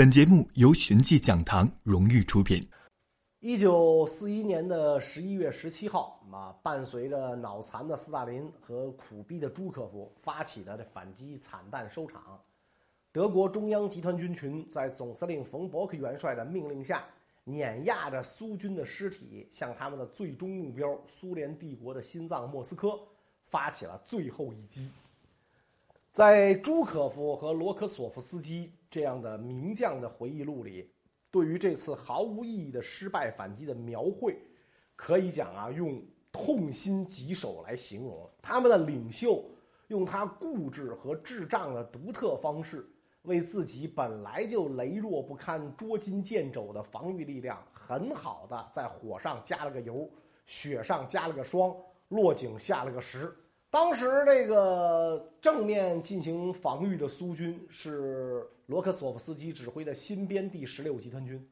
本节目由寻迹讲堂荣誉出品。一九四一年的十一月十七号，啊，伴随着脑残的斯大林和苦逼的朱可夫发起的这反击惨淡收场。德国中央集团军群在总司令冯伯克元帅的命令下，碾压着苏军的尸体，向他们的最终目标——苏联帝国的心脏莫斯科，发起了最后一击。在朱可夫和罗科索夫斯基。这样的名将的回忆录里，对于这次毫无意义的失败反击的描绘，可以讲啊，用痛心疾首来形容。他们的领袖用他固执和智障的独特方式，为自己本来就羸弱不堪、捉襟见肘的防御力量，很好的在火上加了个油，雪上加了个霜，落井下了个石。当时这个正面进行防御的苏军是罗克索夫斯基指挥的新编第十六集团军。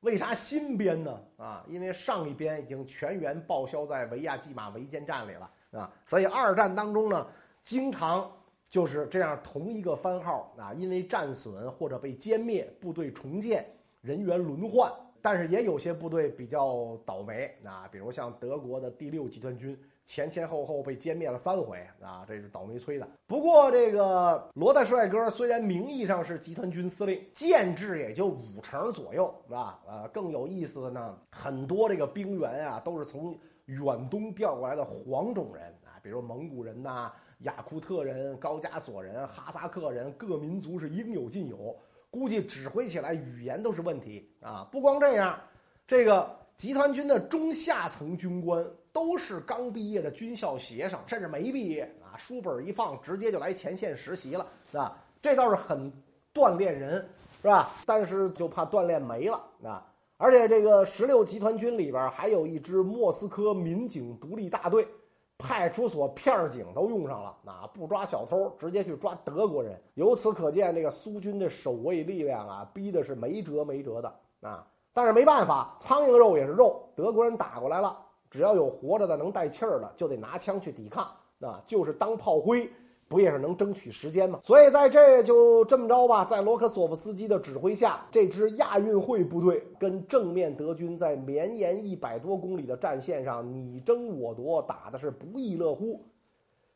为啥新编呢？啊，因为上一编已经全员报销在维亚季马围歼战里了啊，所以二战当中呢，经常就是这样同一个番号啊，因为战损或者被歼灭，部队重建，人员轮换。但是也有些部队比较倒霉啊，比如像德国的第六集团军。前前后后被歼灭了三回啊，这是倒霉催的。不过这个罗大帅哥虽然名义上是集团军司令，建制也就五成左右，是吧？呃，更有意思的呢，很多这个兵员啊都是从远东调过来的黄种人啊，比如蒙古人呐、雅库特人、高加索人、哈萨克人，各民族是应有尽有。估计指挥起来语言都是问题啊！不光这样，这个集团军的中下层军官。都是刚毕业的军校学生，甚至没毕业啊！书本一放，直接就来前线实习了，是吧？这倒是很锻炼人，是吧？但是就怕锻炼没了啊！而且这个十六集团军里边还有一支莫斯科民警独立大队，派出所片警都用上了，啊，不抓小偷，直接去抓德国人。由此可见，这个苏军的守卫力量啊，逼的是没辙没辙的啊！但是没办法，苍蝇肉也是肉，德国人打过来了。只要有活着的能带气儿的，就得拿枪去抵抗，啊，就是当炮灰，不也是能争取时间吗？所以在这就这么着吧，在罗克索夫斯基的指挥下，这支亚运会部队跟正面德军在绵延一百多公里的战线上你争我夺，打的是不亦乐乎。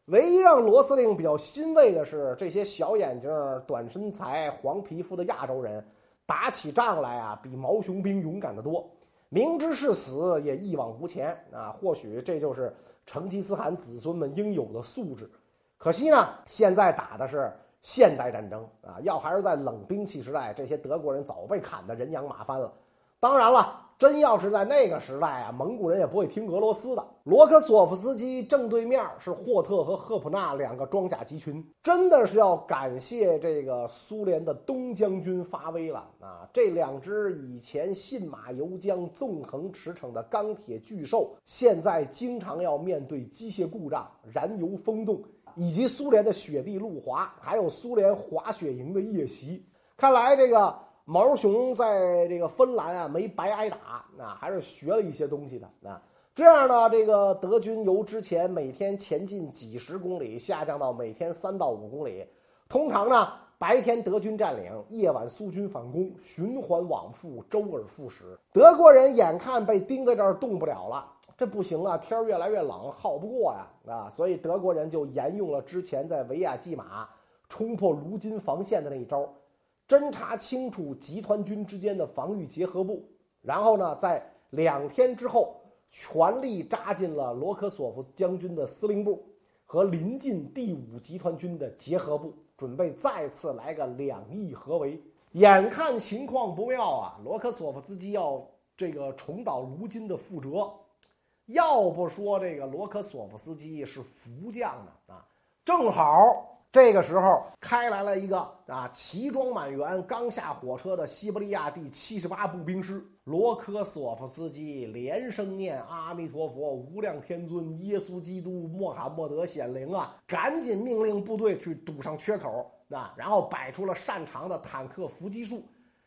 唯一让罗司令比较欣慰的是，这些小眼睛、短身材、黄皮肤的亚洲人，打起仗来啊，比毛熊兵勇敢得多。明知是死也一往无前啊！或许这就是成吉思汗子孙们应有的素质。可惜呢，现在打的是现代战争啊！要还是在冷兵器时代，这些德国人早被砍得人仰马翻了。当然了。真要是在那个时代啊，蒙古人也不会听俄罗斯的。罗科索夫斯基正对面是霍特和赫普纳两个装甲集群，真的是要感谢这个苏联的东将军发威了啊！这两只以前信马由缰、纵横驰骋的钢铁巨兽，现在经常要面对机械故障、燃油封冻，以及苏联的雪地路滑，还有苏联滑雪营的夜袭。看来这个。毛熊在这个芬兰啊没白挨打，那还是学了一些东西的。啊这样呢，这个德军由之前每天前进几十公里，下降到每天三到五公里。通常呢，白天德军占领，夜晚苏军反攻，循环往复，周而复始。德国人眼看被钉在这儿动不了了，这不行啊，天越来越冷，耗不过呀啊！所以德国人就沿用了之前在维亚季马冲破卢金防线的那一招。侦查清楚集团军之间的防御结合部，然后呢，在两天之后，全力扎进了罗科索夫将军的司令部和临近第五集团军的结合部，准备再次来个两翼合围。眼看情况不妙啊，罗科索夫斯基要这个重蹈卢金的覆辙。要不说这个罗科索夫斯基是福将呢啊，正好。这个时候开来了一个啊，齐装满员刚下火车的西伯利亚第七十八步兵师。罗科索夫斯基连声念阿弥陀佛、无量天尊、耶稣基督、穆罕默德显灵啊！赶紧命令部队去堵上缺口啊！然后摆出了擅长的坦克伏击术，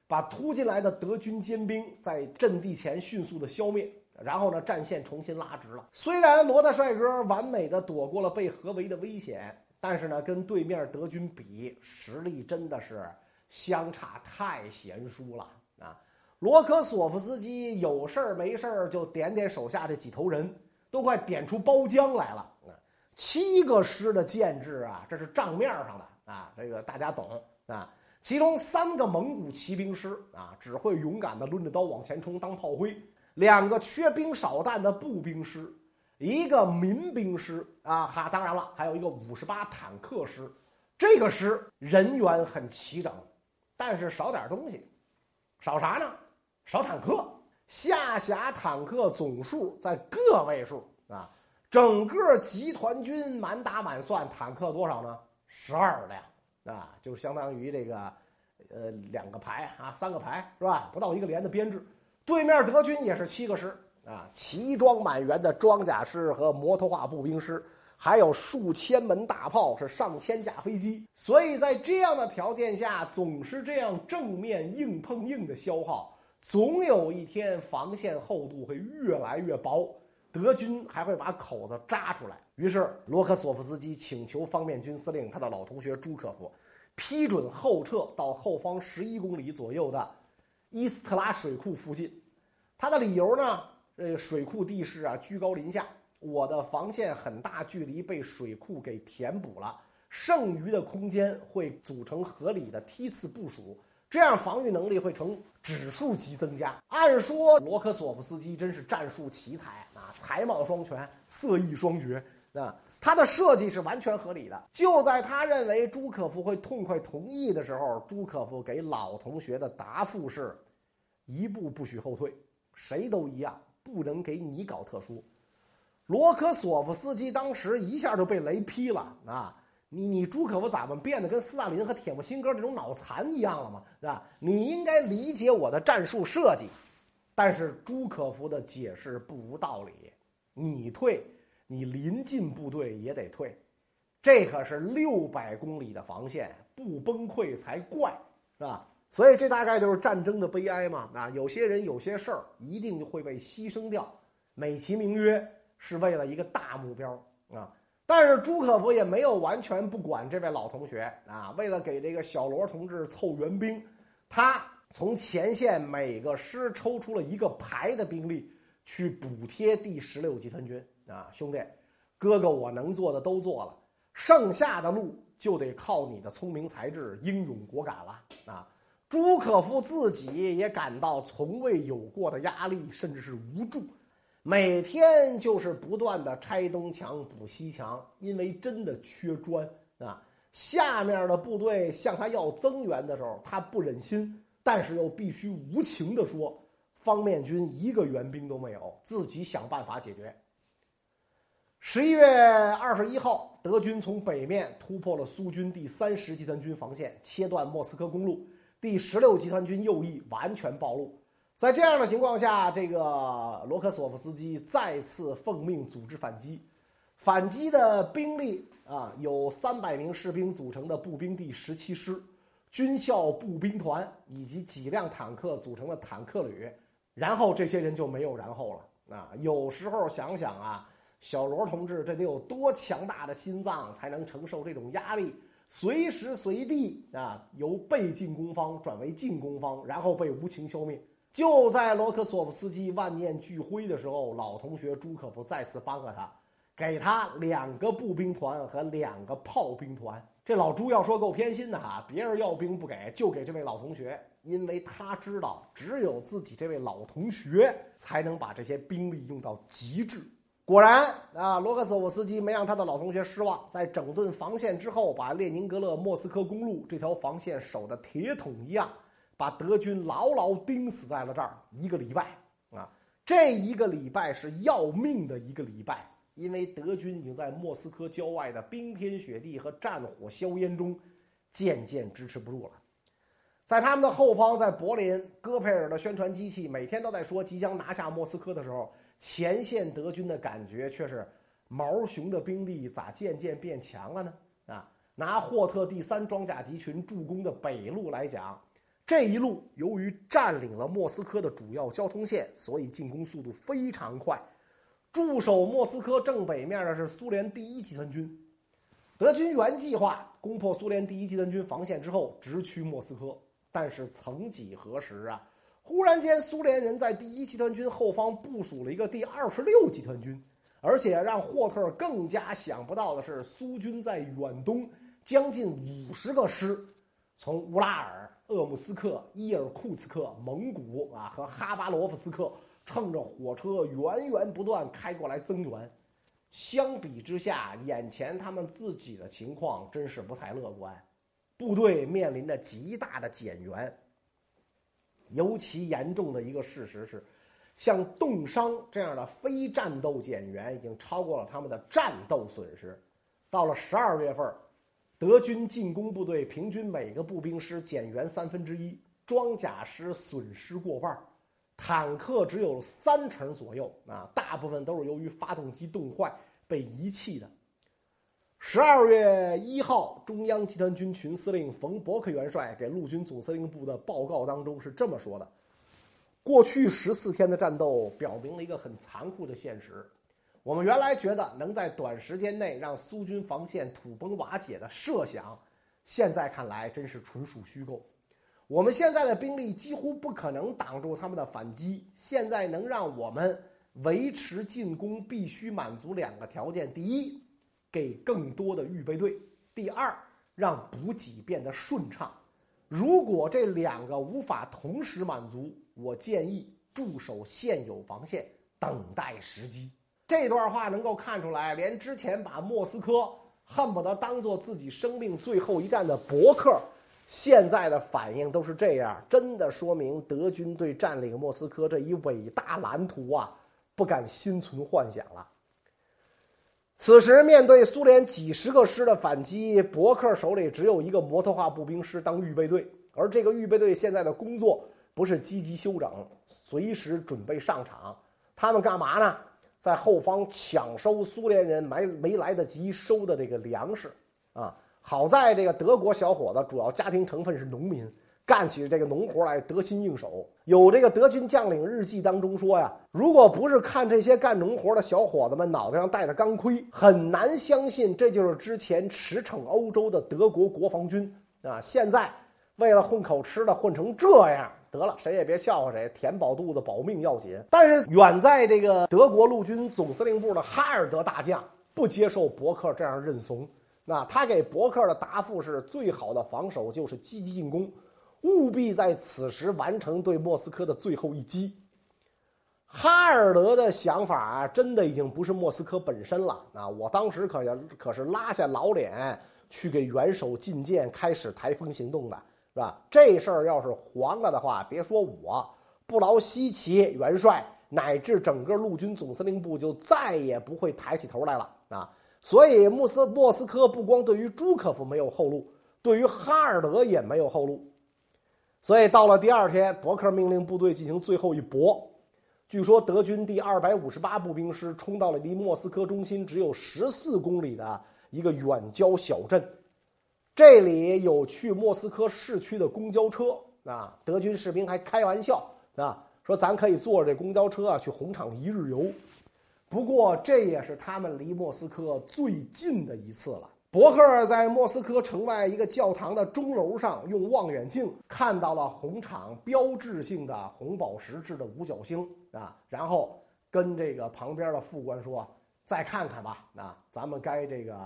把突进来的德军尖兵在阵地前迅速的消灭。然后呢，战线重新拉直了。虽然罗大帅哥完美的躲过了被合围的危险。但是呢，跟对面德军比，实力真的是相差太悬殊了啊！罗科索夫斯基有事儿没事儿就点点手下这几头人，都快点出包浆来了啊！七个师的建制啊，这是账面上的啊，这个大家懂啊。其中三个蒙古骑兵师啊，只会勇敢的抡着刀往前冲当炮灰；两个缺兵少弹的步兵师，一个民兵师啊，哈，当然了，还有一个五十八坦克师。这个师人员很齐整，但是少点东西，少啥呢？少坦克。下辖坦克总数在个位数啊，整个集团军满打满算坦克多少呢？十二辆。啊，就相当于这个，呃，两个排啊，三个排是吧？不到一个连的编制。对面德军也是七个师啊，齐装满员的装甲师和摩托化步兵师，还有数千门大炮，是上千架飞机。所以在这样的条件下，总是这样正面硬碰硬的消耗，总有一天防线厚度会越来越薄，德军还会把口子扎出来。于是，罗科索夫斯基请求方面军司令他的老同学朱可夫批准后撤到后方十一公里左右的伊斯特拉水库附近。他的理由呢？这个水库地势啊居高临下，我的防线很大距离被水库给填补了，剩余的空间会组成合理的梯次部署，这样防御能力会呈指数级增加。按说，罗科索夫斯基真是战术奇才啊，才貌双全，色艺双绝。啊，他的设计是完全合理的。就在他认为朱可夫会痛快同意的时候，朱可夫给老同学的答复是：一步不许后退，谁都一样，不能给你搞特殊。罗科索夫斯基当时一下就被雷劈了啊！你你朱可夫咋么变得跟斯大林和铁木辛哥这种脑残一样了吗？是吧？你应该理解我的战术设计。但是朱可夫的解释不无道理，你退。你临近部队也得退，这可是六百公里的防线，不崩溃才怪，是吧？所以这大概就是战争的悲哀嘛。啊，有些人有些事儿一定会被牺牲掉，美其名曰是为了一个大目标啊。但是朱可夫也没有完全不管这位老同学啊，为了给这个小罗同志凑援兵，他从前线每个师抽出了一个排的兵力去补贴第十六集团军。啊，兄弟，哥哥，我能做的都做了，剩下的路就得靠你的聪明才智、英勇果敢了。啊，朱可夫自己也感到从未有过的压力，甚至是无助，每天就是不断的拆东墙补西墙，因为真的缺砖啊。下面的部队向他要增援的时候，他不忍心，但是又必须无情的说，方面军一个援兵都没有，自己想办法解决。十一月二十一号，德军从北面突破了苏军第三十集团军防线，切断莫斯科公路。第十六集团军右翼完全暴露。在这样的情况下，这个罗科索夫斯基再次奉命组织反击。反击的兵力啊，有三百名士兵组成的步兵第十七师、军校步兵团以及几辆坦克组成的坦克旅。然后这些人就没有然后了啊！有时候想想啊。小罗同志，这得有多强大的心脏才能承受这种压力？随时随地啊，由被进攻方转为进攻方，然后被无情消灭。就在罗科索夫斯基万念俱灰的时候，老同学朱可夫再次帮了他，给他两个步兵团和两个炮兵团。这老朱要说够偏心的哈，别人要兵不给，就给这位老同学，因为他知道只有自己这位老同学才能把这些兵力用到极致。果然啊，罗克索夫斯基没让他的老同学失望，在整顿防线之后，把列宁格勒莫斯科公路这条防线守得铁桶一样，把德军牢牢钉死在了这儿一个礼拜啊！这一个礼拜是要命的一个礼拜，因为德军已经在莫斯科郊外的冰天雪地和战火硝烟中渐渐支持不住了。在他们的后方，在柏林，戈培尔的宣传机器每天都在说即将拿下莫斯科的时候。前线德军的感觉却是，毛熊的兵力咋渐渐变强了呢？啊，拿霍特第三装甲集群助攻的北路来讲，这一路由于占领了莫斯科的主要交通线，所以进攻速度非常快。驻守莫斯科正北面的是苏联第一集团军，德军原计划攻破苏联第一集团军防线之后，直趋莫斯科，但是曾几何时啊，忽然间苏联人在第一集团军后方部署了一个第二十六集团军，而且让霍特更加想不到的是，苏军在远东将近五十个师，从乌拉尔、鄂木斯克、伊尔库茨克、蒙古啊和哈巴罗夫斯克，乘着火车源源不断开过来增援。相比之下，眼前他们自己的情况真是不太乐观，部队面临着极大的减员。尤其严重的一个事实是，像冻伤这样的非战斗减员已经超过了他们的战斗损失。到了十二月份，德军进攻部队平均每个步兵师减员三分之一，装甲师损失过半。坦克只有三成左右啊，大部分都是由于发动机冻坏被遗弃的。十二月一号，中央集团军群司令冯·伯克元帅给陆军总司令部的报告当中是这么说的：过去十四天的战斗表明了一个很残酷的现实。我们原来觉得能在短时间内让苏军防线土崩瓦解的设想，现在看来真是纯属虚构。我们现在的兵力几乎不可能挡住他们的反击。现在能让我们维持进攻，必须满足两个条件：第一，给更多的预备队；第二，让补给变得顺畅。如果这两个无法同时满足，我建议驻守现有防线，等待时机。这段话能够看出来，连之前把莫斯科恨不得当做自己生命最后一战的伯克。现在的反应都是这样，真的说明德军对占领莫斯科这一伟大蓝图啊，不敢心存幻想了。此时面对苏联几十个师的反击，伯克手里只有一个摩托化步兵师当预备队，而这个预备队现在的工作不是积极休整，随时准备上场。他们干嘛呢？在后方抢收苏联人没没来得及收的这个粮食啊。好在这个德国小伙子主要家庭成分是农民，干起这个农活来得心应手。有这个德军将领日记当中说呀，如果不是看这些干农活的小伙子们脑袋上戴着钢盔，很难相信这就是之前驰骋欧洲的德国国防军啊！现在为了混口吃的混成这样，得了，谁也别笑话谁，填饱肚子保命要紧。但是远在这个德国陆军总司令部的哈尔德大将不接受伯克这样认怂。那他给伯克的答复是：最好的防守就是积极进攻，务必在此时完成对莫斯科的最后一击。哈尔德的想法，真的已经不是莫斯科本身了。啊，我当时可可是拉下老脸去给元首觐见，开始台风行动的，是吧？这事儿要是黄了的话，别说我，布劳希奇元帅乃至整个陆军总司令部就再也不会抬起头来了啊！所以，莫斯莫斯科不光对于朱可夫没有后路，对于哈尔德也没有后路。所以，到了第二天，伯克命令部队进行最后一搏。据说，德军第二百五十八步兵师冲到了离莫斯科中心只有十四公里的一个远郊小镇，这里有去莫斯科市区的公交车啊。德军士兵还开玩笑啊，说咱可以坐着这公交车啊去红场一日游。不过，这也是他们离莫斯科最近的一次了。伯克在莫斯科城外一个教堂的钟楼上，用望远镜看到了红场标志性的红宝石制的五角星啊，然后跟这个旁边的副官说：“再看看吧，啊，咱们该这个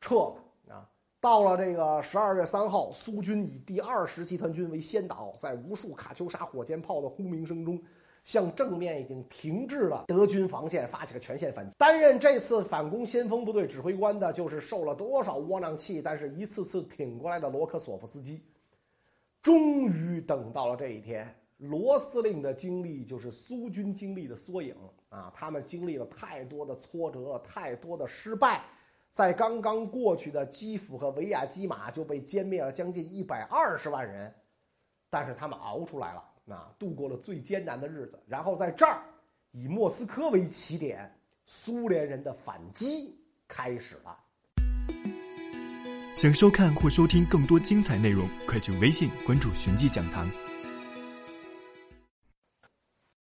撤了啊。”到了这个十二月三号，苏军以第二十集团军为先导，在无数卡秋莎火箭炮的轰鸣声中。向正面已经停滞了德军防线发起了全线反击。担任这次反攻先锋部队指挥官的，就是受了多少窝囊气，但是一次次挺过来的罗科索夫斯基。终于等到了这一天，罗司令的经历就是苏军经历的缩影啊！他们经历了太多的挫折，太多的失败，在刚刚过去的基辅和维亚基马就被歼灭了将近一百二十万人，但是他们熬出来了。啊，度过了最艰难的日子，然后在这儿以莫斯科为起点，苏联人的反击开始了。想收看或收听更多精彩内容，快去微信关注“寻迹讲堂”。